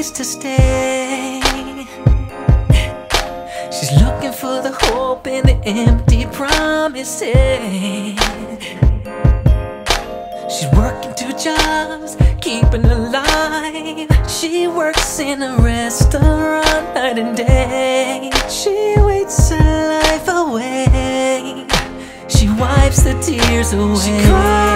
place to stay. She's looking for the hope in the empty promises. She's working two jobs, keeping alive. She works in a restaurant night and day. She waits her life away. She wipes the tears away.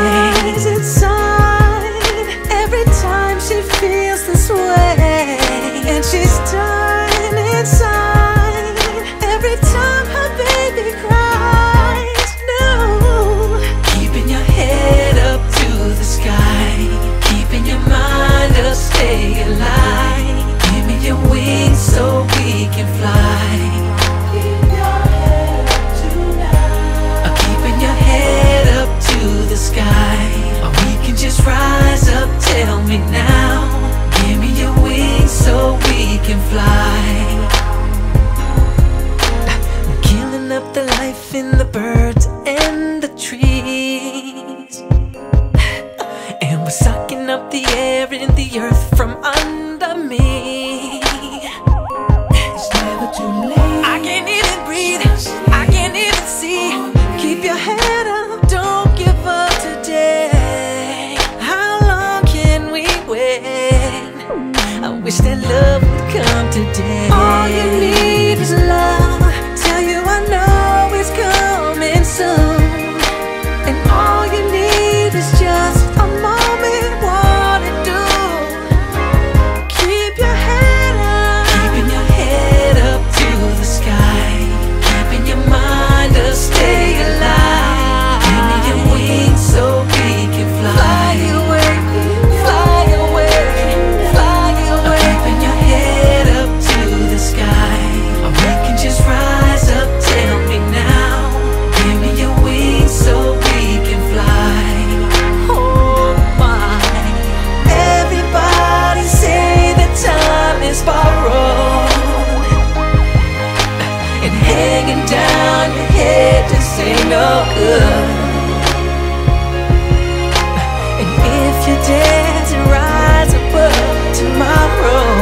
The air and the earth from under me. It's never too late. I can't even breathe. I can't even see. Keep your head up. Don't give up today. How long can we wait? I wish that love would come today. All you need And